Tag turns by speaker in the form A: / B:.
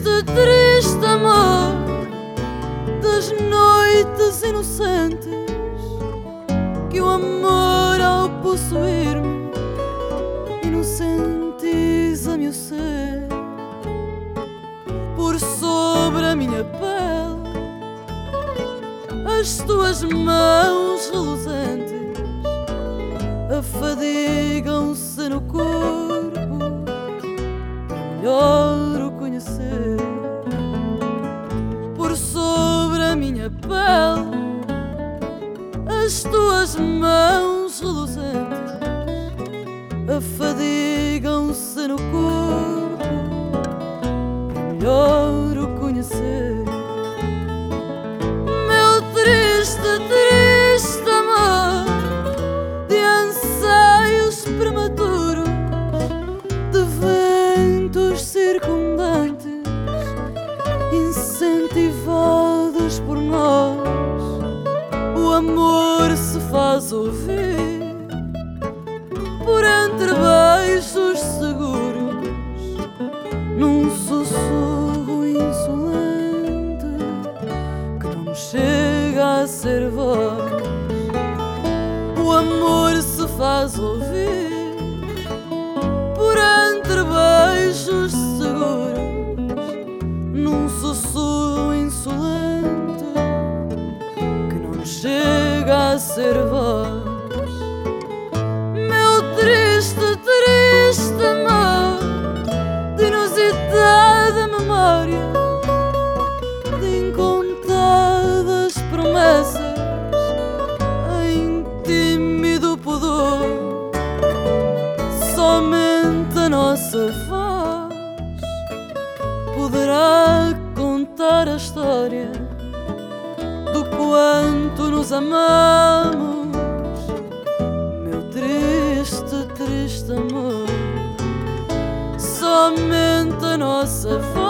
A: triste amor das noites inocentes que o amor ao possuir-me inocentiza-me o ser. Por sobre a minha pele as tuas mãos reluzentes afadigam-se no corpo melhor o conhecer pele as tuas mãos reluzentes afadigam-se no corpo para melhor o conhecer. Meu triste, triste amor de anseios prematuros, de ventos circundantes, por nós, o amor se faz ouvir por entre beijos seguros, num sussurro insolente que não chega a ser voz. O amor se faz ouvir chega a ser voz. Meu triste, triste amor de inusitada memória, de incontadas promessas, em tímido pudor, somente a nossa voz poderá contar a história do quanto nos amamos, meu triste, triste amor. Somente a nossa voz.